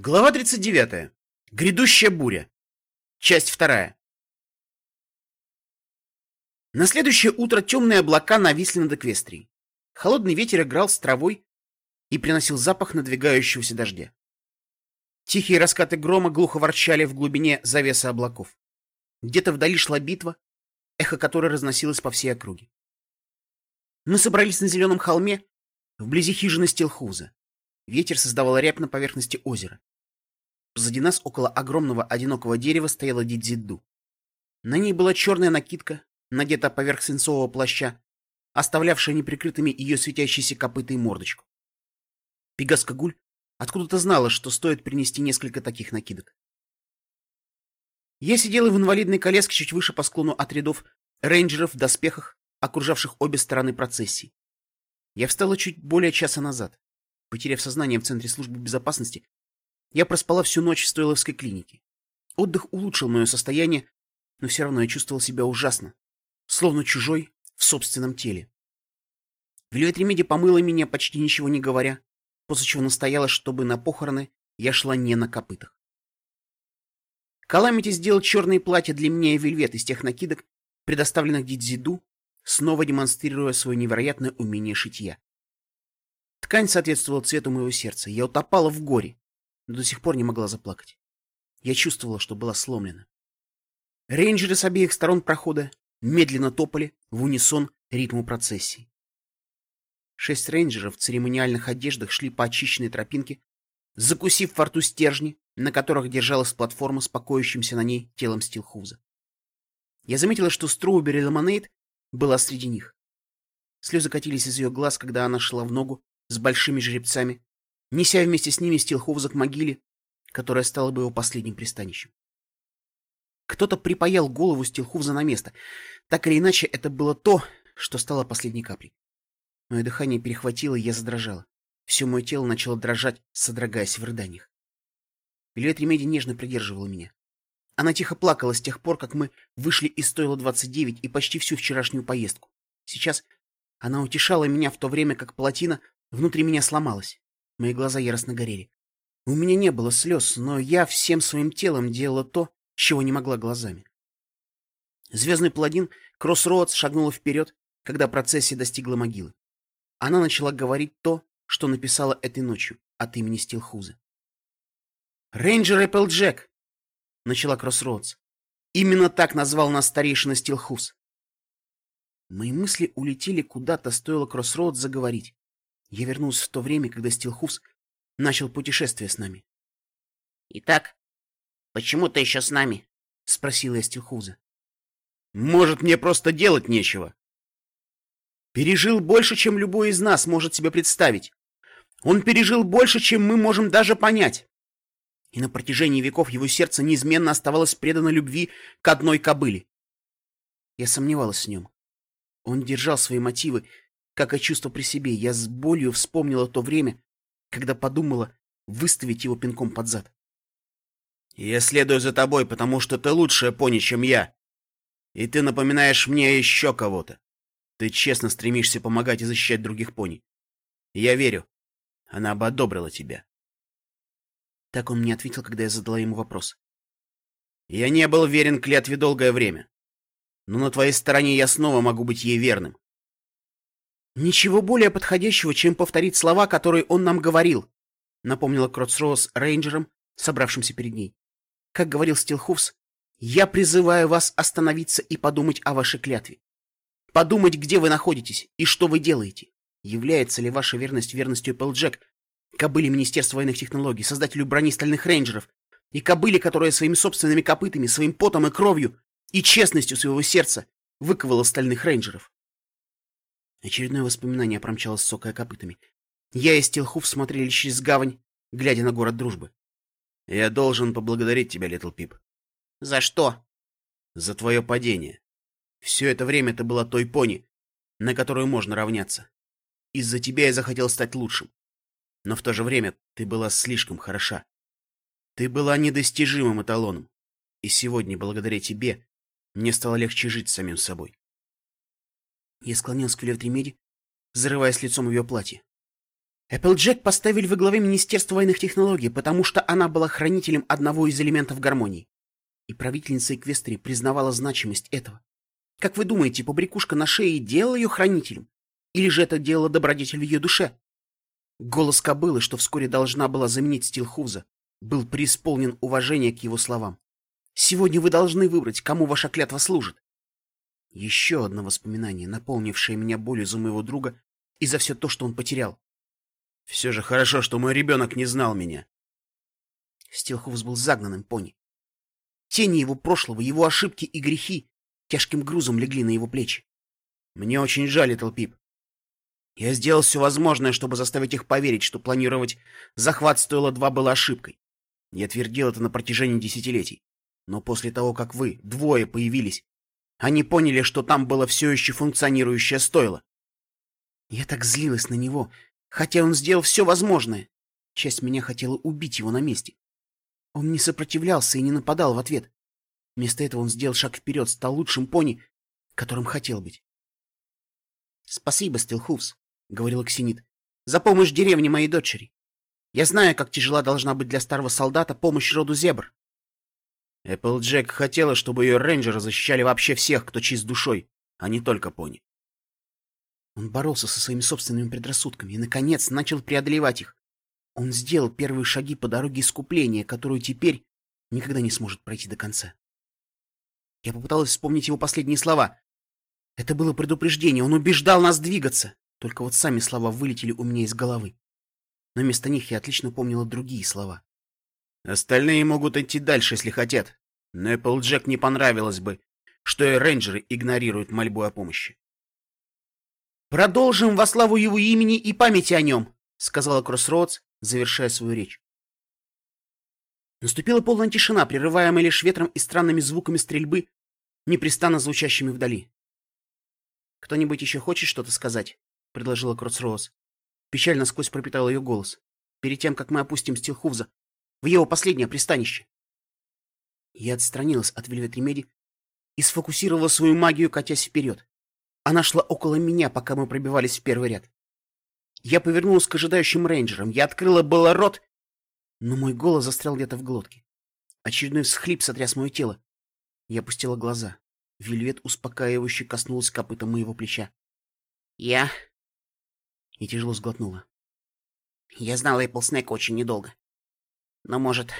Глава 39. Грядущая буря. Часть вторая. На следующее утро темные облака нависли над Эквестрией. Холодный ветер играл с травой и приносил запах надвигающегося дождя. Тихие раскаты грома глухо ворчали в глубине завесы облаков. Где-то вдали шла битва, эхо которой разносилось по всей округе. Мы собрались на зеленом холме, вблизи хижины Стилхуза. Ветер создавал рябь на поверхности озера. Позади нас, около огромного одинокого дерева, стояла Дидзиду. На ней была черная накидка, надета поверх свинцового плаща, оставлявшая неприкрытыми ее светящиеся копыта и мордочку. Пегаска Гуль откуда-то знала, что стоит принести несколько таких накидок. Я сидела в инвалидной коляске чуть выше по склону от рядов рейнджеров в доспехах, окружавших обе стороны процессии. Я встала чуть более часа назад. Потеряв сознание в Центре службы безопасности, я проспала всю ночь в Стойловской клинике. Отдых улучшил мое состояние, но все равно я чувствовал себя ужасно, словно чужой в собственном теле. Вильвет Ремеди помыла меня, почти ничего не говоря, после чего настояла, чтобы на похороны я шла не на копытах. Каламити сделал черные платья для меня и Вельвет из тех накидок, предоставленных Дидзиду, снова демонстрируя свое невероятное умение шитья. Ткань соответствовала цвету моего сердца, я утопала в горе, но до сих пор не могла заплакать. Я чувствовала, что была сломлена. Рейнджеры с обеих сторон прохода медленно топали в унисон ритму процессии. Шесть рейнджеров в церемониальных одеждах шли по очищенной тропинке, закусив в рту стержни, на которых держалась платформа с покоящимся на ней телом Стилхуза. Я заметила, что Строубери Лемонейд была среди них. Слезы катились из ее глаз, когда она шла в ногу с большими жеребцами, неся вместе с ними Стилховза к могиле, которая стала бы его последним пристанищем. Кто-то припаял голову Стилховза на место. Так или иначе, это было то, что стало последней каплей. Мое дыхание перехватило, и я задрожала. Все мое тело начало дрожать, содрогаясь в рыданиях. Вильвет Ремеди нежно придерживала меня. Она тихо плакала с тех пор, как мы вышли из стойла 29 и почти всю вчерашнюю поездку. Сейчас она утешала меня в то время, как плотина внутри меня сломалась. Мои глаза яростно горели. У меня не было слез, но я всем своим телом делала то, чего не могла глазами. Звездный паладин Кроссроудс шагнула вперед, когда процессия достигла могилы. Она начала говорить то, что написала этой ночью от имени Стилхуза. «Рейнджер Эпплджек!» — начала Кроссроудс. «Именно так назвал нас старейшина Стилхуз». Мои мысли улетели куда-то, стоило Кроссроудс заговорить. Я вернулся в то время, когда Стилхуфс начал путешествие с нами. — Итак, почему ты еще с нами? — спросил я Стилхуза. — Может, мне просто делать нечего. Пережил больше, чем любой из нас может себе представить. Он пережил больше, чем мы можем даже понять. И на протяжении веков его сердце неизменно оставалось предано любви к одной кобыле. Я сомневалась в нем. Он держал свои мотивы, как и чувство при себе, я с болью вспомнила то время, когда подумала выставить его пинком под зад. «Я следую за тобой, потому что ты лучшая пони, чем я. И ты напоминаешь мне еще кого-то. Ты честно стремишься помогать и защищать других пони. я верю, она бы одобрила тебя». Так он мне ответил, когда я задала ему вопрос. «Я не был верен клятве долгое время, но на твоей стороне я снова могу быть ей верным. «Ничего более подходящего, чем повторить слова, которые он нам говорил», напомнила Кротсроуз рейнджерам, собравшимся перед ней. Как говорил Стилхуфс, «Я призываю вас остановиться и подумать о вашей клятве. Подумать, где вы находитесь и что вы делаете. Является ли ваша верность верностью Эпплджек, кобыле Министерства военных технологий, создателю брони стальных рейнджеров, и кобыле, которая своими собственными копытами, своим потом и кровью и честностью своего сердца выковала стальных рейнджеров. Очередное воспоминание промчалось сокая копытами. Я и Стилхуф смотрели через гавань, глядя на город дружбы. «Я должен поблагодарить тебя, Литл Пип». «За что?» «За твое падение. Все это время ты была той пони, на которую можно равняться. Из-за тебя я захотел стать лучшим. Но в то же время ты была слишком хороша. Ты была недостижимым эталоном. И сегодня, благодаря тебе, мне стало легче жить с самим собой. Я склонился к Вилевтре Меди, зарываясь лицом в ее платье. Эпплджек поставили во главе Министерства военных технологий, потому что она была хранителем одного из элементов гармонии. И правительница Эквестрии признавала значимость этого. Как вы думаете, побрякушка на шее делала ее хранителем? Или же это делала добродетель в ее душе? Голос кобылы, что вскоре должна была заменить Стилхуза, был преисполнен уважения к его словам. «Сегодня вы должны выбрать, кому ваша клятва служит». Еще одно воспоминание, наполнившее меня болью за моего друга и за все то, что он потерял. Все же хорошо, что мой ребенок не знал меня. Стилховс был загнанным пони. Тени его прошлого, его ошибки и грехи тяжким грузом легли на его плечи. Мне очень жаль, Этлпип. Я сделал все возможное, чтобы заставить их поверить, что планировать захват стоило два было ошибкой. Я твердил это на протяжении десятилетий. Но после того, как вы, двое, появились, они поняли, что там было все еще функционирующее стойло. Я так злилась на него, хотя он сделал все возможное. Часть меня хотела убить его на месте. Он не сопротивлялся и не нападал в ответ. Вместо этого он сделал шаг вперед, стал лучшим пони, которым хотел быть. — Спасибо, Стилхувс, — говорил Ксенит, — за помощь деревне моей дочери. Я знаю, как тяжела должна быть для старого солдата помощь роду зебр. Эпплджек хотела, чтобы ее рейнджеры защищали вообще всех, кто чист душой, а не только пони. Он боролся со своими собственными предрассудками и, наконец, начал преодолевать их. Он сделал первые шаги по дороге искупления, которую теперь никогда не сможет пройти до конца. Я попыталась вспомнить его последние слова. Это было предупреждение, он убеждал нас двигаться. Только вот сами слова вылетели у меня из головы. Но вместо них я отлично помнила другие слова. Остальные могут идти дальше, если хотят. Но Эпплджек не понравилось бы, что и рейнджеры игнорируют мольбу о помощи. «Продолжим во славу его имени и памяти о нем», — сказала Кроссроудс, завершая свою речь. Наступила полная тишина, прерываемая лишь ветром и странными звуками стрельбы, непрестанно звучащими вдали. «Кто-нибудь еще хочет что-то сказать?» — предложила Кроссроуз. Печально сквозь пропитал ее голос. «Перед тем, как мы опустим Стилхувза в его последнее пристанище». Я отстранилась от Вельвет Ремеди и сфокусировала свою магию, катясь вперед. Она шла около меня, пока мы пробивались в первый ряд. Я повернулась к ожидающим рейнджерам. Я открыла было рот, но мой голос застрял где-то в глотке. Очередной всхлип сотряс мое тело. Я опустила глаза. Вельвет успокаивающе коснулась копытом моего плеча. «Я...» И тяжело сглотнула. «Я знала Эпплснека очень недолго. Но, может,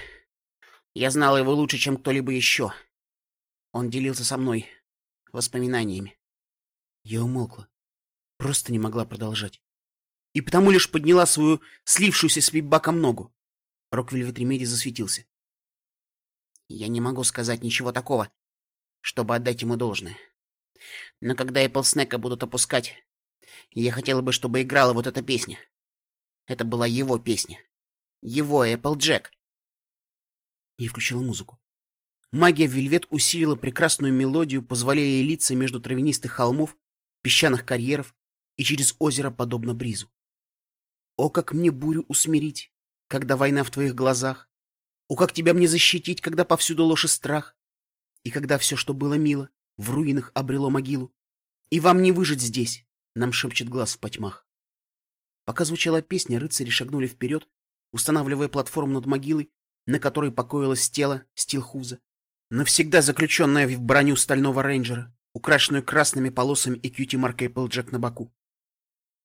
я знала его лучше, чем кто-либо еще. Он делился со мной воспоминаниями. Я умолкла. Просто не могла продолжать. И потому лишь подняла свою слившуюся с Випбаком ногу. Роквель Ветремеди засветился. Я не могу сказать ничего такого, чтобы отдать ему должное. Но когда Эпплснека будут опускать, я хотела бы, чтобы играла вот эта песня. Это была его песня. Его Эпплджек. Я включила музыку. Магия Вельвет усилила прекрасную мелодию, позволяя ей литься между травянистых холмов песчаных карьеров и через озеро подобно бризу. О, как мне бурю усмирить, когда война в твоих глазах! О, как тебя мне защитить, когда повсюду ложь и страх! И когда все, что было мило, в руинах обрело могилу. И вам не выжить здесь, нам шепчет глаз в потьмах. Пока звучала песня, рыцари шагнули вперед, устанавливая платформу над могилой, на которой покоилось тело Стилхуза, навсегда заключенное в броню стального рейнджера украшенную красными полосами и кьюти-маркой Applejack на боку.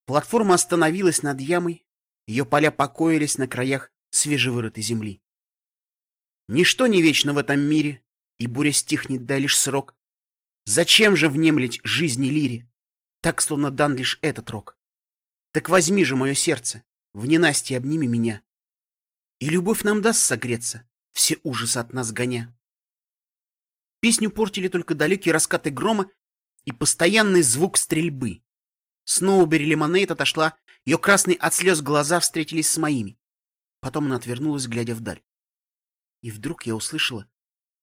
Платформа остановилась над ямой, ее поля покоились на краях свежевырытой земли. Ничто не вечно в этом мире, и буря стихнет, дай лишь срок. Зачем же внемлить жизни лире, так, словно дан лишь этот рок? Так возьми же мое сердце, в ненастье обними меня, и любовь нам даст согреться, все ужасы от нас гоня. Песню портили только далекие раскаты грома и постоянный звук стрельбы. Сноубери Лимонейд отошла, ее красные от слез глаза встретились с моими. Потом она отвернулась, глядя вдаль. И вдруг я услышала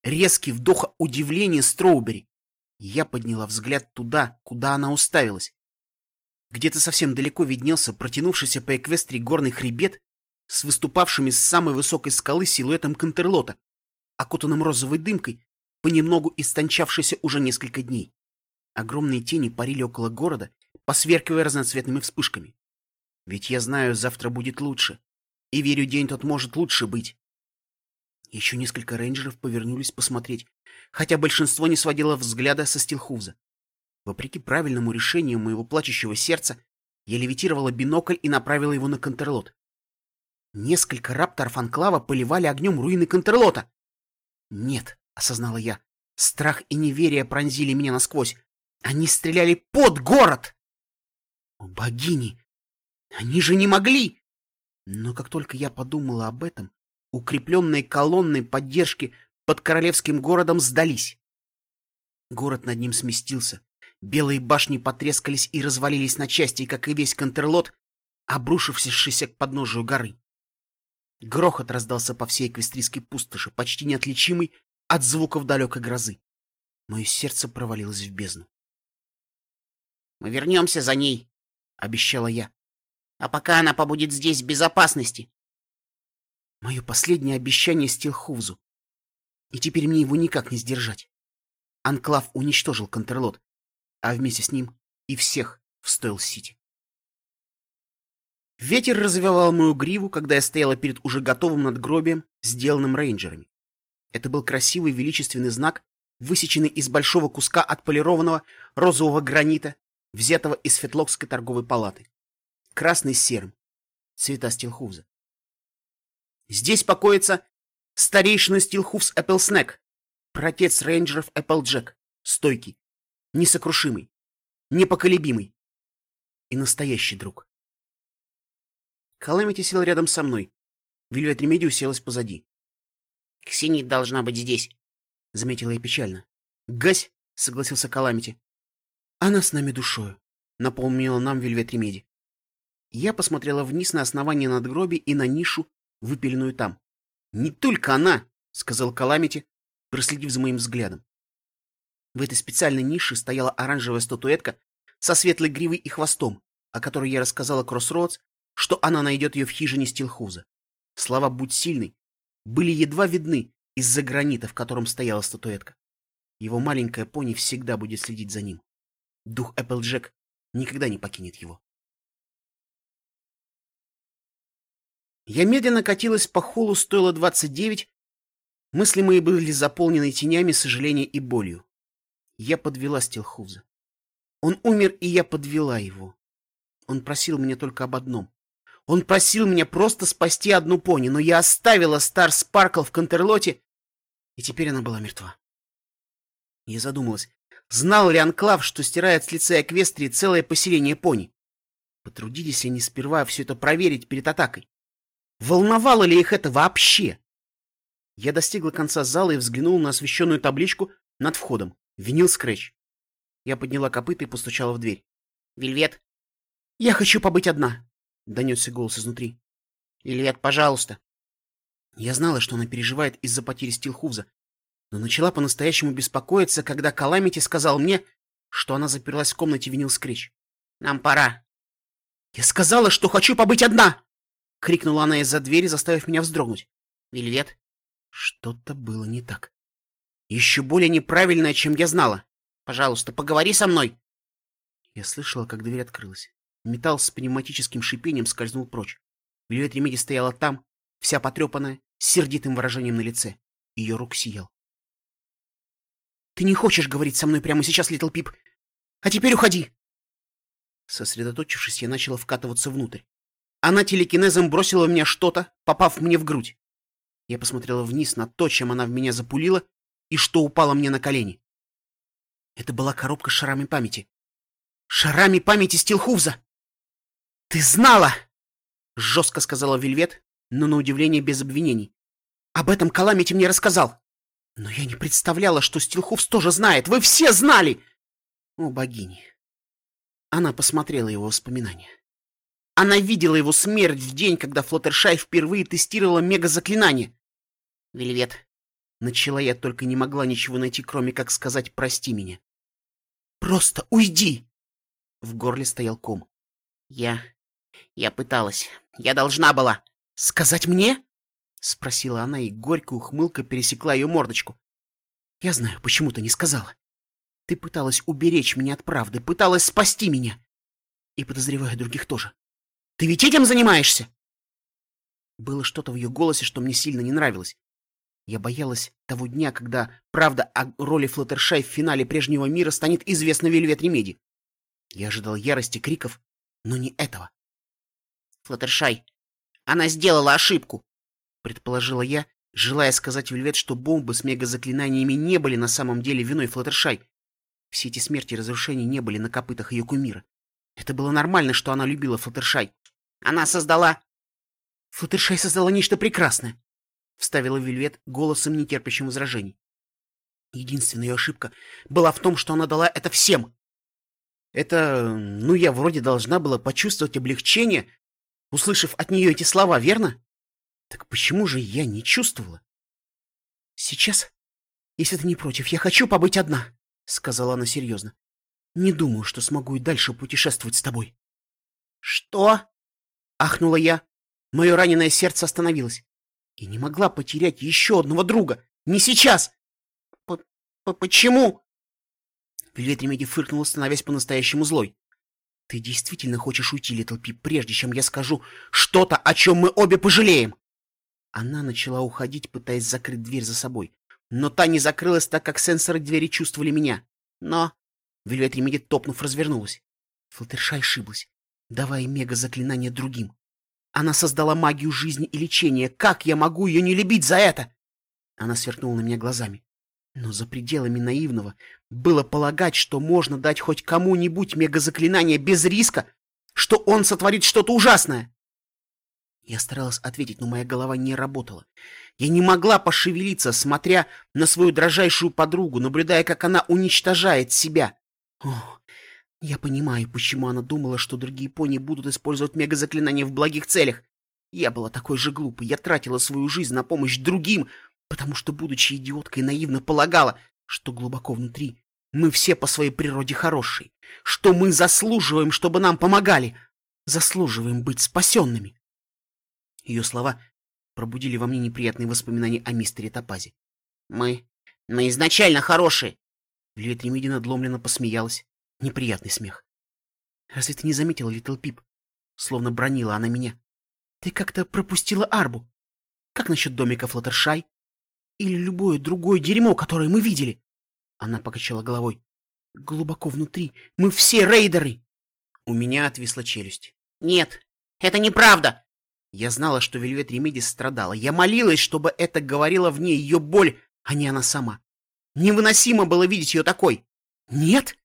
резкий вдох удивления Строубери. Я подняла взгляд туда, куда она уставилась. Где-то совсем далеко виднелся протянувшийся по эквестрии горный хребет с выступавшими с самой высокой скалы силуэтом Контерлота, окутанным розовой дымкой, понемногу истончавшийся уже несколько дней. Огромные тени парили около города, посверкивая разноцветными вспышками. Ведь я знаю, завтра будет лучше. И верю, день тот может лучше быть. Еще несколько рейнджеров повернулись посмотреть, хотя большинство не сводило взгляда со Стилхуза. Вопреки правильному решению моего плачущего сердца, я левитировала бинокль и направила его на Контерлот. Несколько рапторов Анклава поливали огнем руины Контерлота. Нет, осознала я, страх и неверие пронзили меня насквозь. Они стреляли под город! О, богини! Они же не могли! Но как только я подумала об этом, укрепленные колонны поддержки под королевским городом сдались. Город над ним сместился. Белые башни потрескались и развалились на части, как и весь Контерлот, обрушившийся к подножию горы. Грохот раздался по всей эквестрийской пустоши, почти неотличимый от звуков далекой грозы. Мое сердце провалилось в бездну. — Мы вернемся за ней, — обещала я. — А пока она побудет здесь в безопасности. Мое последнее обещание Стилхувзу. И теперь мне его никак не сдержать. Анклав уничтожил Контерлот, а вместе с ним и всех в Стойл-Сити. Ветер развивал мою гриву, когда я стояла перед уже готовым надгробием, сделанным рейнджерами. Это был красивый величественный знак, высеченный из большого куска отполированного розового гранита, взятого из Фетлокской торговой палаты. Красный с серым. Цвета Стилхуза. Здесь покоится старейшина Стилхуфс Эпплснэк, протец рейнджеров Эпплджек, стойкий, несокрушимый, непоколебимый и настоящий друг. Каламити сел рядом со мной. Вильвет Ремеди уселась позади. — Ксения должна быть здесь, — заметила я печально. — Гась, — согласился Каламити. — Она с нами душою, — напомнила нам Вильвет Ремеди. Я посмотрела вниз на основание надгробия и на нишу, выпиленную там. — Не только она, — сказал Каламити, проследив за моим взглядом. В этой специальной нише стояла оранжевая статуэтка со светлой гривой и хвостом, о которой я рассказала Кроссроудс что она найдет ее в хижине Стилхуза. Слова «будь сильный» были едва видны из-за гранита, в котором стояла статуэтка. Его маленькая пони всегда будет следить за ним. Дух Эпплджек никогда не покинет его. Я медленно катилась по холлу стоило 29. Мысли мои были заполнены тенями сожаления и болью. Я подвела Стилхуза. Он умер, и я подвела его. Он просил меня только об одном он просил меня просто спасти одну пони, но я оставила Стар Спаркл в Контерлоте, и теперь она была мертва. Я задумалась, знал ли Анклав, что стирает с лица Эквестрии целое поселение пони? Потрудились ли они сперва все это проверить перед атакой? Волновало ли их это вообще? Я достигла конца зала и взглянула на освещенную табличку над входом. Винил Скретч. Я подняла копыта и постучала в дверь. «Вельвет?» «Я хочу побыть одна», — донесся голос изнутри. «Ильет, пожалуйста!» Я знала, что она переживает из-за потери Стилхуза, но начала по-настоящему беспокоиться, когда Каламити сказал мне, что она заперлась в комнате винил скрич. «Нам пора!» «Я сказала, что хочу побыть одна!» — крикнула она из-за двери, заставив меня вздрогнуть. «Вельвет?» Что-то было не так. Еще более неправильное, чем я знала. «Пожалуйста, поговори со мной!» Я слышала, как дверь открылась. Металл с пневматическим шипением скользнул прочь. Вельвет Ремеди стояла там, вся потрепанная, с сердитым выражением на лице. Ее рог сиял. «Ты не хочешь говорить со мной прямо сейчас, Литл Пип? А теперь уходи!» Сосредоточившись, я начала вкатываться внутрь. Она телекинезом бросила в меня что-то, попав мне в грудь. Я посмотрела вниз на то, чем она в меня запулила, и что упало мне на колени. Это была коробка с шарами памяти. Шарами памяти Стилхувза! «Ты знала!» — жестко сказала Вельвет, но на удивление без обвинений. «Об этом Каламити мне рассказал. Но я не представляла, что Стилхувс тоже знает. Вы все знали!» О, богини! Она посмотрела его воспоминания. Она видела его смерть в день, когда Флоттершай впервые тестировала мега-заклинание. «Вельвет», — начала я, только не могла ничего найти, кроме как сказать «прости меня». «Просто уйди!» В горле стоял ком. «Я я пыталась. Я должна была. Сказать мне? Спросила она, и горькая ухмылка пересекла ее мордочку. Я знаю, почему ты не сказала. Ты пыталась уберечь меня от правды, пыталась спасти меня. И подозреваю других тоже. Ты ведь этим занимаешься?» Было что-то в ее голосе, что мне сильно не нравилось. Я боялась того дня, когда правда о роли Флаттершай в финале прежнего мира станет известна Вельвет Ремеди. Я ожидал ярости криков, но не этого. Флаттершай, она сделала ошибку, предположила я, желая сказать Вельвет, что бомбы с мегазаклинаниями не были на самом деле виной Флаттершай. Все эти смерти и разрушения не были на копытах ее кумира. Это было нормально, что она любила Флаттершай. Она создала... Флаттершай создала нечто прекрасное, вставила Вельвет голосом, нетерпящим возражений. Единственная ее ошибка была в том, что она дала это всем. Это, ну, я вроде должна была почувствовать облегчение, услышав от нее эти слова, верно? Так почему же я не чувствовала? Сейчас, если ты не против, я хочу побыть одна, сказала она серьезно. Не думаю, что смогу и дальше путешествовать с тобой. Что? Ахнула я. Мое раненое сердце остановилось. Я не могла потерять еще одного друга. Не сейчас. П -п Почему? Вельвет Ремеди фыркнула, становясь по-настоящему злой. Ты действительно хочешь уйти, Литл Пип, прежде чем я скажу что-то, о чем мы обе пожалеем? Она начала уходить, пытаясь закрыть дверь за собой. Но та не закрылась, так как сенсоры двери чувствовали меня. Но... Вельвет Ремеди, топнув, развернулась. Флаттершай ошиблась, давая мега-заклинание другим. Она создала магию жизни и лечения. Как я могу ее не любить за это? Она сверкнула на меня глазами. Но за пределами наивного было полагать, что можно дать хоть кому-нибудь мегазаклинание без риска, что он сотворит что-то ужасное. Я старалась ответить, но моя голова не работала. Я не могла пошевелиться, смотря на свою дрожайшую подругу, наблюдая, как она уничтожает себя. О, я понимаю, почему она думала, что другие пони будут использовать мегазаклинания в благих целях. Я была такой же глупой, я тратила свою жизнь на помощь другим, потому что, будучи идиоткой, наивно полагала, что глубоко внутри мы все по своей природе хорошие, что мы заслуживаем, чтобы нам помогали, заслуживаем быть спасенными. Ее слова пробудили во мне неприятные воспоминания о мистере Топазе. «Мы... мы изначально хорошие!» Лилит Ремиди надломленно посмеялась. Неприятный смех. «Разве ты не заметила, Литл Пип?» Словно бронила она меня. «Ты как-то пропустила арбу. Как насчет домика Флаттершай? Или любое другое дерьмо, которое мы видели. Она покачала головой. Глубоко внутри мы все рейдеры. У меня отвисла челюсть. Нет, это неправда. Я знала, что Вельвет Ремедис страдала. Я молилась, чтобы это говорила в ней ее боль, а не она сама. Невыносимо было видеть ее такой. Нет,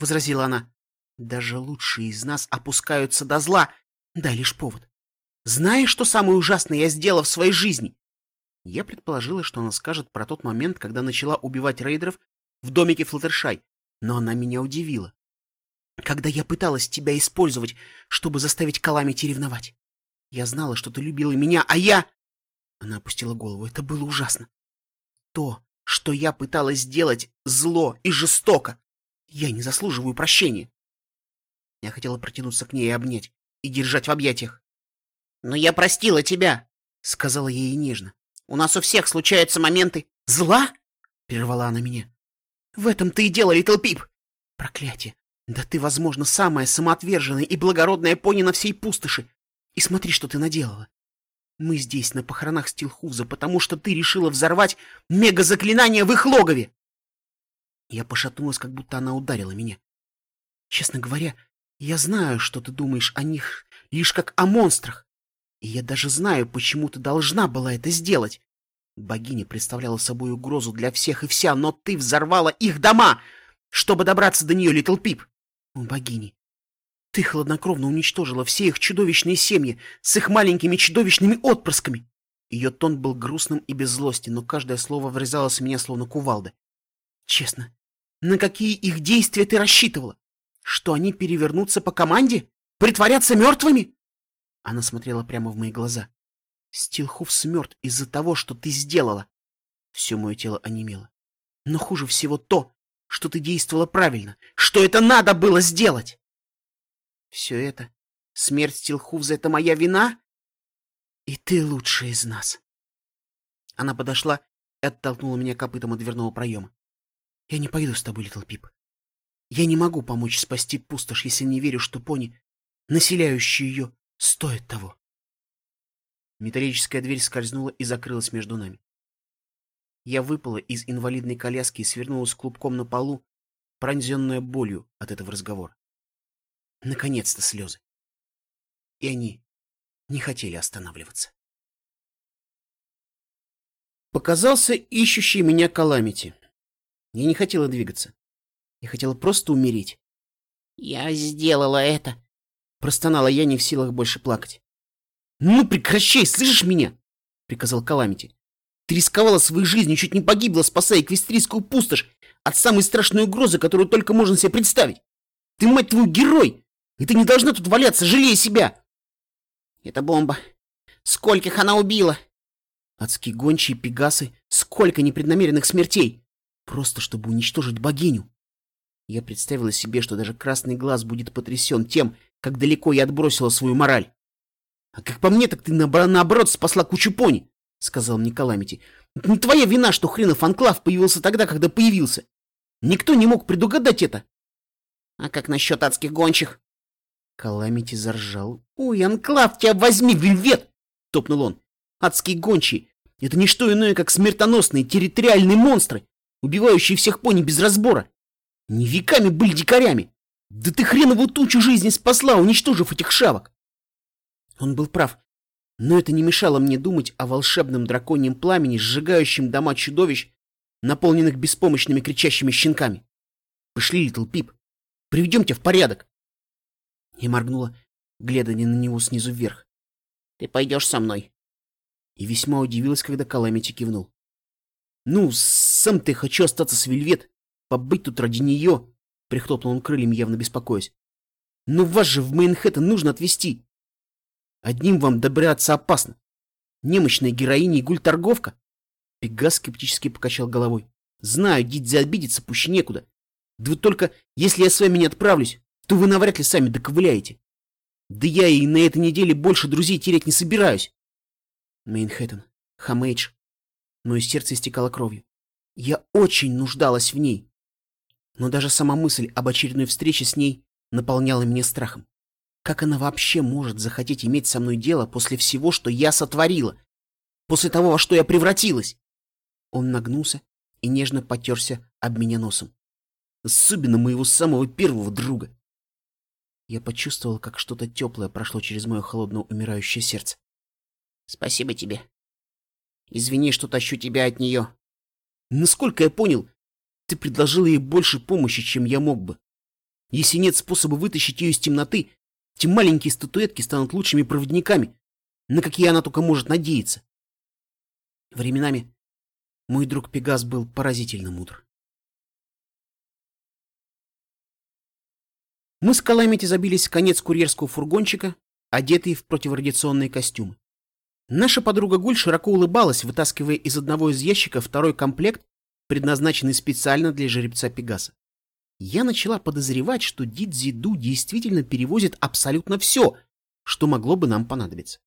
возразила она. Даже лучшие из нас опускаются до зла. Дай лишь повод. Знаешь, что самое ужасное я сделала в своей жизни? Я предположила, что она скажет про тот момент, когда начала убивать рейдеров в домике Флаттершай, но она меня удивила. Когда я пыталась тебя использовать, чтобы заставить Каламити ревновать. Я знала, что ты любила меня, а я... Она опустила голову. Это было ужасно. То, что я пыталась сделать, зло и жестоко. Я не заслуживаю прощения. Я хотела протянуться к ней и обнять, и держать в объятиях. — Но я простила тебя, — сказала ей нежно. У нас у всех случаются моменты зла, прервала она меня. В этом ты и дело, Литл Пип. Проклятие. Да ты, возможно, самая самоотверженная и благородная пони на всей пустоши. И смотри, что ты наделала. Мы здесь, на похоронах Стилхуза, потому что ты решила взорвать мега-заклинание в их логове. Я пошатнулась, как будто она ударила меня. Честно говоря, я знаю, что ты думаешь о них лишь как о монстрах. И я даже знаю, почему ты должна была это сделать. Богиня представляла собой угрозу для всех и вся, но ты взорвала их дома, чтобы добраться до нее, Литл Пип. О, богини, ты хладнокровно уничтожила все их чудовищные семьи с их маленькими чудовищными отпрысками. Ее тон был грустным и без злости, но каждое слово врезалось в меня словно кувалда. Честно, на какие их действия ты рассчитывала? Что они перевернутся по команде? Притворятся мертвыми? Она смотрела прямо в мои глаза. Стилхуф смертв из-за того, что ты сделала. Все мое тело онемело. Но хуже всего то, что ты действовала правильно, что это надо было сделать. Все это, смерть Стилхуфза — это моя вина? И ты лучшая из нас. Она подошла и оттолкнула меня копытом от дверного проема. Я не пойду с тобой, Литл Пип. Я не могу помочь спасти пустошь, если не верю, что пони, населяющие ее, стоит того. Металлическая дверь скользнула и закрылась между нами. Я выпала из инвалидной коляски и свернулась клубком на полу, пронзенная болью от этого разговора. Наконец-то слезы. И они не хотели останавливаться. Показался ищущий меня Каламити. Я не хотела двигаться. Я хотела просто умереть. «Я сделала это!» Простонала я, не в силах больше плакать. «Ну прекращай, слышишь меня?» Приказал Каламити. «Ты рисковала своей жизнью, чуть не погибла, спасая эквестрийскую пустошь от самой страшной угрозы, которую только можно себе представить. Ты, мать твою, герой! И ты не должна тут валяться, жалея себя!» «Это бомба. Скольких она убила?» Адские гончие, пегасы, сколько непреднамеренных смертей! Просто чтобы уничтожить богиню. Я представила себе, что даже красный глаз будет потрясен тем, как далеко я отбросила свою мораль. — А как по мне, так ты наоборот спасла кучу пони, — сказал мне Каламити. — не твоя вина, что хренов анклав появился тогда, когда появился. Никто не мог предугадать это. — А как насчет адских гончих? Каламити заржал. — Ой, анклав, тебя возьми, вельвет! — топнул он. — Адские гончие — это не что иное, как смертоносные территориальные монстры, убивающие всех пони без разбора. Не веками были дикарями. Да ты хренову тучу жизни спасла, уничтожив этих шавок. Он был прав, но это не мешало мне думать о волшебном драконьем пламени, сжигающем дома чудовищ, наполненных беспомощными кричащими щенками. Пошли, Литл Пип, приведем тебя в порядок. Я моргнула, глядя на него снизу вверх. Ты пойдешь со мной. И весьма удивилась, когда Каламити кивнул. Ну, сам ты хочу остаться с Вельвет, побыть тут ради нее, прихлопнул он крыльем, явно беспокоясь. Но вас же в Мейнхэттен нужно отвезти. Одним вам добираться опасно. Немощная героиня и гуль-торговка. Пегас скептически покачал головой. Знаю, Дидзи обидится, пуще некуда. Да вот только, если я с вами не отправлюсь, то вы навряд ли сами доковыляете. Да я и на этой неделе больше друзей терять не собираюсь. Мейнхэттен, Хамейдж. Но из сердца истекало кровью. Я очень нуждалась в ней. Но даже сама мысль об очередной встрече с ней наполняла меня страхом. Как она вообще может захотеть иметь со мной дело после всего, что я сотворила? После того, во что я превратилась? Он нагнулся и нежно потерся об меня носом. Особенно моего самого первого друга. Я почувствовал, как что-то теплое прошло через мое холодное умирающее сердце. Спасибо тебе. Извини, что тащу тебя от нее. Насколько я понял, ты предложила ей больше помощи, чем я мог бы. Если нет способа вытащить ее из темноты, те маленькие статуэтки станут лучшими проводниками, на какие она только может надеяться. Временами мой друг Пегас был поразительно мудр. Мы с Каламити забились в конец курьерского фургончика, одетые в противорадиационные костюмы. Наша подруга Гуль широко улыбалась, вытаскивая из одного из ящиков второй комплект предназначенный специально для жеребца Пегаса. Я начала подозревать, что Дидзиду действительно перевозит абсолютно все, что могло бы нам понадобиться.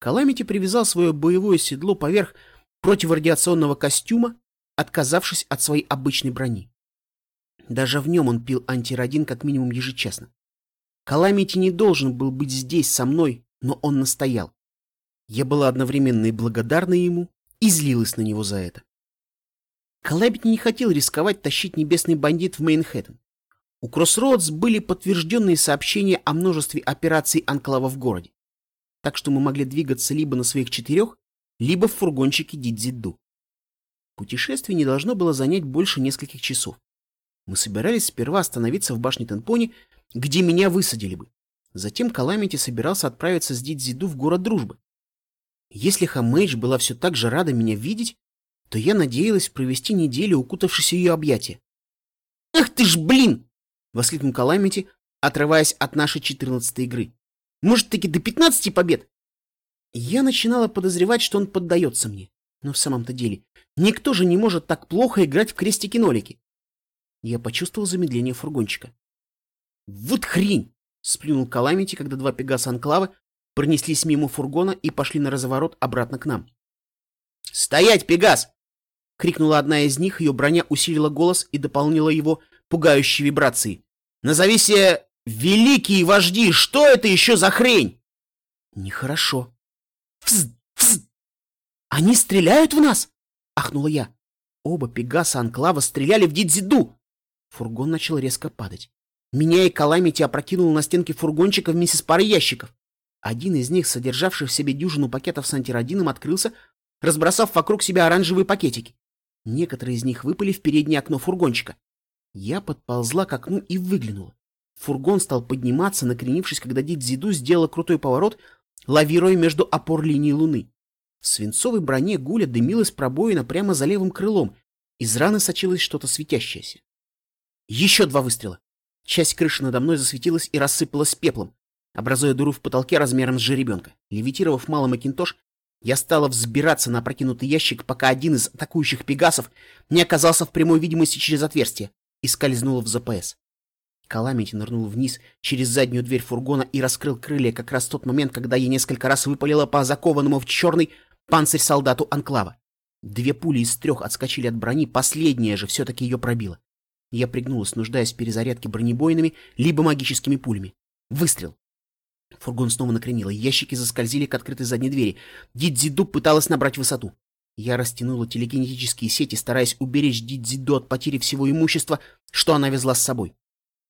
Каламити привязал свое боевое седло поверх противорадиационного костюма, отказавшись от своей обычной брони. Даже в нем он пил антирадин как минимум ежечасно. Каламити не должен был быть здесь со мной, но он настоял. Я была одновременно и благодарна ему, и злилась на него за это. Калабит не хотел рисковать тащить небесный бандит в Мейнхэттен. У Кроссроудс были подтвержденные сообщения о множестве операций Анклава в городе. Так что мы могли двигаться либо на своих четырех, либо в фургончике Дидзиду. Путешествие не должно было занять больше нескольких часов. Мы собирались сперва остановиться в башне Тенпони, где меня высадили бы. Затем Каламити собирался отправиться с Дидзиду в город Дружбы. Если Хамэйдж была все так же рада меня видеть, то я надеялась провести неделю, укутавшись в ее объятия. «Ах ты ж, блин!» — воскликнул Каламити, отрываясь от нашей четырнадцатой игры. «Может, таки до пятнадцати побед?» Я начинала подозревать, что он поддается мне. Но в самом-то деле, никто же не может так плохо играть в крестики-нолики. Я почувствовал замедление фургончика. «Вот хрень!» — сплюнул Каламити, когда два пегаса Анклавы пронеслись мимо фургона и пошли на разворот обратно к нам. «Стоять, Пегас!» — крикнула одна из них, ее броня усилила голос и дополнила его пугающей вибрацией. «Назови себе великие вожди, что это еще за хрень?» Нехорошо. Фз, фз. Они стреляют в нас? Ахнула я. Оба Пегаса Анклава стреляли в Дидзиду. Фургон начал резко падать. Меня и Каламити опрокинул на стенки фургончика вместе с парой ящиков. Один из них, содержавший в себе дюжину пакетов с антирадином, открылся, разбросав вокруг себя оранжевые пакетики. Некоторые из них выпали в переднее окно фургончика. Я подползла к окну и выглянула. Фургон стал подниматься, накренившись, когда Дидзиду сделала крутой поворот, лавируя между опор линии луны. В свинцовой броне Гуля дымилась пробоина прямо за левым крылом. Из раны сочилось что-то светящееся. Еще два выстрела. Часть крыши надо мной засветилась и рассыпалась пеплом, образуя дуру в потолке размером с жеребенка. Левитировав малый макинтош, я стала взбираться на опрокинутый ящик, пока один из атакующих пегасов не оказался в прямой видимости через отверстие и скользнул в ЗПС. Каламити нырнул вниз через заднюю дверь фургона и раскрыл крылья как раз в тот момент, когда я несколько раз выпалила по закованному в черный панцирь солдату Анклава. Две пули из трех отскочили от брони, последняя же все-таки ее пробила. Я пригнулась, нуждаясь в перезарядке бронебойными либо магическими пулями. Выстрел. Фургон снова накренило, ящики заскользили к открытой задней двери. Дидзиду пыталась набрать высоту. Я растянула телекинетические сети, стараясь уберечь Дидзиду от потери всего имущества, что она везла с собой.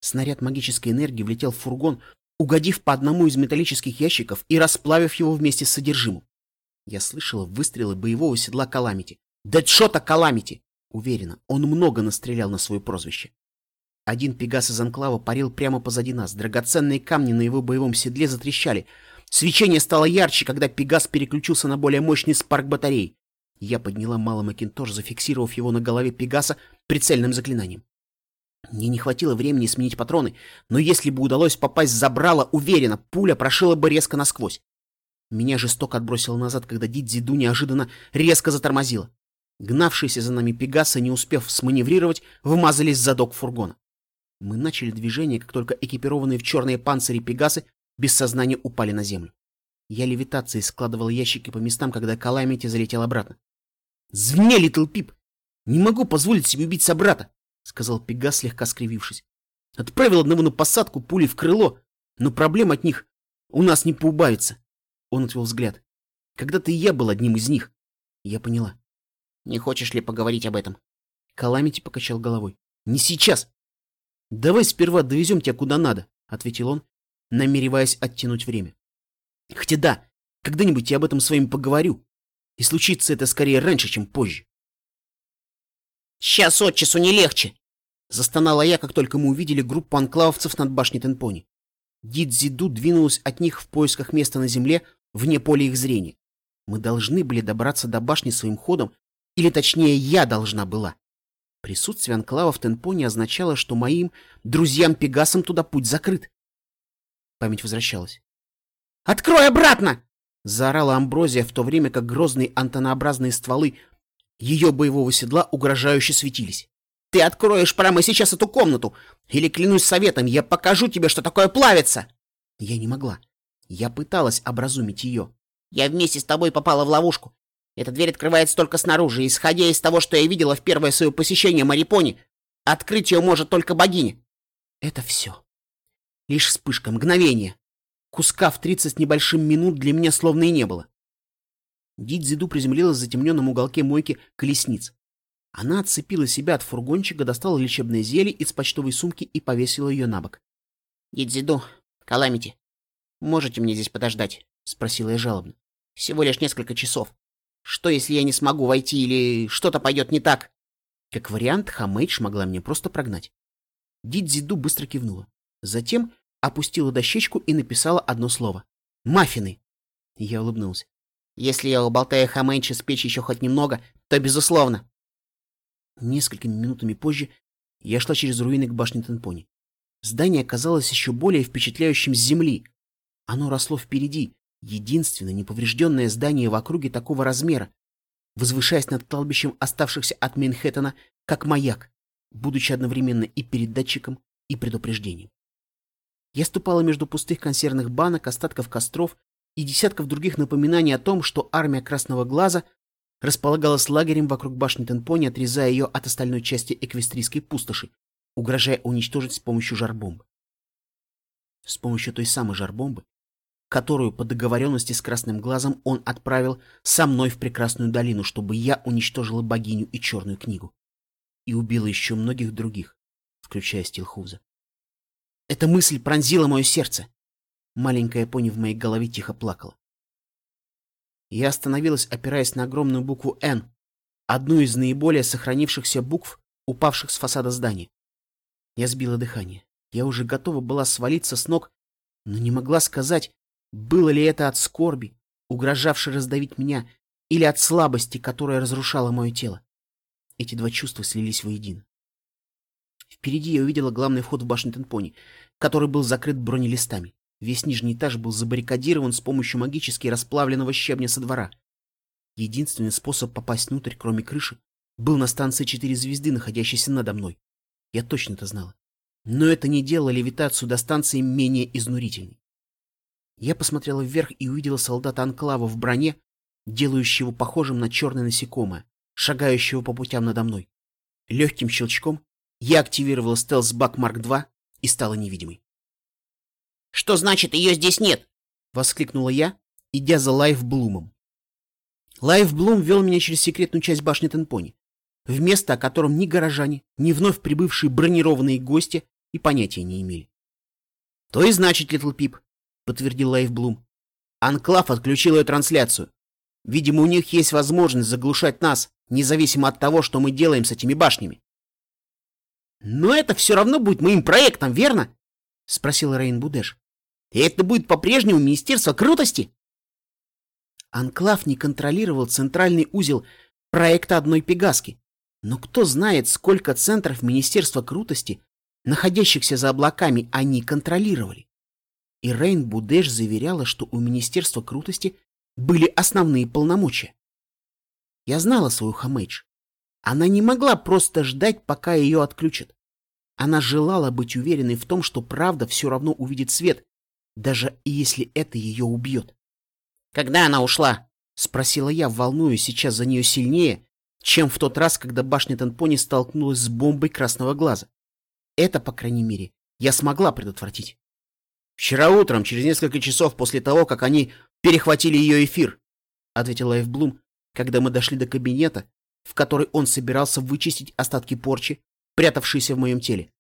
Снаряд магической энергии влетел в фургон, угодив по одному из металлических ящиков и расплавив его вместе с содержимым. Я слышала выстрелы боевого седла Каламити. Дэдшота Каламити! Уверена, он много настрелял на свое прозвище. Один пегас из анклава парил прямо позади нас. Драгоценные камни на его боевом седле затрещали. Свечение стало ярче, когда пегас переключился на более мощный спарк батарей. Я подняла малый макинтош, зафиксировав его на голове пегаса прицельным заклинанием. Мне не хватило времени сменить патроны, но если бы удалось попасть за брала, уверенно, пуля прошила бы резко насквозь. Меня жестоко отбросило назад, когда Дидзиду неожиданно резко затормозила. Гнавшиеся за нами пегасы, не успев сманеврировать, вмазались в задок фургона. Мы начали движение, как только экипированные в черные панцири пегасы без сознания упали на землю. Я левитацией складывал ящики по местам, когда Каламити залетел обратно. «Звне, Литл Пип! Не могу позволить себе убить собрата!» — сказал Пегас, слегка скривившись. «Отправил одного на посадку пули в крыло, но проблем от них у нас не поубавится». Он отвел взгляд. «Когда-то и я был одним из них». Я поняла. «Не хочешь ли поговорить об этом?» Каламити покачал головой. «Не сейчас. «Давай сперва довезем тебя куда надо», — ответил он, намереваясь оттянуть время. «Хотя да, когда-нибудь я об этом с вами поговорю, и случится это скорее раньше, чем позже». «Сейчас от часу не легче!» — застонала я, как только мы увидели группу анклавовцев над башней Тенпони. Дидзиду двинулась от них в поисках места на земле вне поля их зрения. Мы должны были добраться до башни своим ходом, или точнее, я должна была. Присутствие анклава в Тенпоне означало, что моим друзьям-пегасам туда путь закрыт. Память возвращалась. «Открой обратно!» — заорала Амброзия, в то время как грозные антонообразные стволы ее боевого седла угрожающе светились. «Ты откроешь прямо сейчас эту комнату! Или, клянусь советом, я покажу тебе, что такое плавится!» Я не могла. Я пыталась образумить ее. «Я вместе с тобой попала в ловушку. Эта дверь открывается только снаружи, исходя из того, что я видела в первое свое посещение Марипони. Открыть ее может только богиня. Это все. Лишь вспышка, мгновение. Куска в тридцать небольшим минут для меня словно и не было. Дидзиду приземлилась в затемненном уголке мойки колесниц. Она отцепила себя от фургончика, достала лечебное зелье из почтовой сумки и повесила ее на бок. — Дидзиду, Каламити, можете мне здесь подождать? — спросила я жалобно. — Всего лишь несколько часов. Что, если я не смогу войти или что-то пойдет не так? Как вариант, Хамейдж могла мне просто прогнать. Дидзиду быстро кивнула. Затем опустила дощечку и написала одно слово. «Маффины!» Я улыбнулся. «Если я уболтаю Хамейдж испечь еще хоть немного, то безусловно!» Несколькими минутами позже я шла через руины к башне Тенпони. Здание казалось еще более впечатляющим с земли. Оно росло впереди, Единственное неповрежденное здание в округе такого размера, возвышаясь над кладбищем оставшихся от Манхэттена, как маяк, будучи одновременно и передатчиком, и предупреждением. Я ступала между пустых консервных банок, остатков костров и десятков других напоминаний о том, что армия Красного Глаза располагалась лагерем вокруг башни Тенпони, отрезая ее от остальной части эквестрийской пустоши, угрожая уничтожить с помощью жарбомбы. С помощью той самой жарбомбы которую по договоренности с Красным Глазом он отправил со мной в Прекрасную долину, чтобы я уничтожила богиню и Черную книгу. И убила еще многих других, включая Стилхуза. Эта мысль пронзила мое сердце. Маленькая пони в моей голове тихо плакала. Я остановилась, опираясь на огромную букву «Н», одну из наиболее сохранившихся букв, упавших с фасада здания. Я сбила дыхание. Я уже готова была свалиться с ног, но не могла сказать, было ли это от скорби, угрожавшей раздавить меня, или от слабости, которая разрушала мое тело. Эти два чувства слились воедино. Впереди я увидела главный вход в башню Тенпони, который был закрыт бронелистами. Весь нижний этаж был забаррикадирован с помощью магически расплавленного щебня со двора. Единственный способ попасть внутрь, кроме крыши, был на станции четыре звезды, находящейся надо мной. Я точно это знала. Но это не делало левитацию до станции менее изнурительной. Я посмотрела вверх и увидела солдата Анклава в броне, делающего похожим на черное насекомое, шагающего по путям надо мной. Легким щелчком я активировала стелс-бак Марк-2 и стала невидимой. «Что значит, ее здесь нет?» — воскликнула я, идя за Лайф Блумом. Лайф Блум вел меня через секретную часть башни Тенпони, в место, о котором ни горожане, ни вновь прибывшие бронированные гости и понятия не имели. То и значит, Литл Пип, — подтвердил Лайфблум. «Анклав отключил ее трансляцию. Видимо, у них есть возможность заглушать нас, независимо от того, что мы делаем с этими башнями». «Но это все равно будет моим проектом, верно?» — спросил Рэйнбоу Дэш. «И это будет по-прежнему Министерство крутости?» Анклав не контролировал центральный узел проекта одной Пегаски. Но кто знает, сколько центров Министерства крутости, находящихся за облаками, они контролировали. И Рейн Будеш заверяла, что у Министерства крутости были основные полномочия. Я знала свою Хамэйдж. Она не могла просто ждать, пока ее отключат. Она желала быть уверенной в том, что правда все равно увидит свет, даже если это ее убьет. «Когда она ушла?» — спросила я, волнуюсь сейчас за нее сильнее, чем в тот раз, когда башня Тенпони столкнулась с бомбой красного глаза. Это, по крайней мере, я смогла предотвратить. «Вчера утром, через несколько часов после того, как они перехватили ее эфир», — ответил Лайфблум, когда мы дошли до кабинета, в который он собирался вычистить остатки порчи, прятавшиеся в моем теле.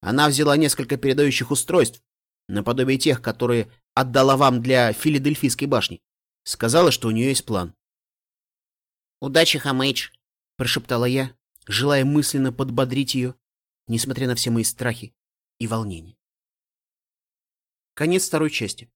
Она взяла несколько передающих устройств, наподобие тех, которые отдала вам для Филадельфийской башни. Сказала, что у нее есть план. «Удачи, Хамэйдж», — прошептала я, желая мысленно подбодрить ее, несмотря на все мои страхи и волнения. Конец второй части.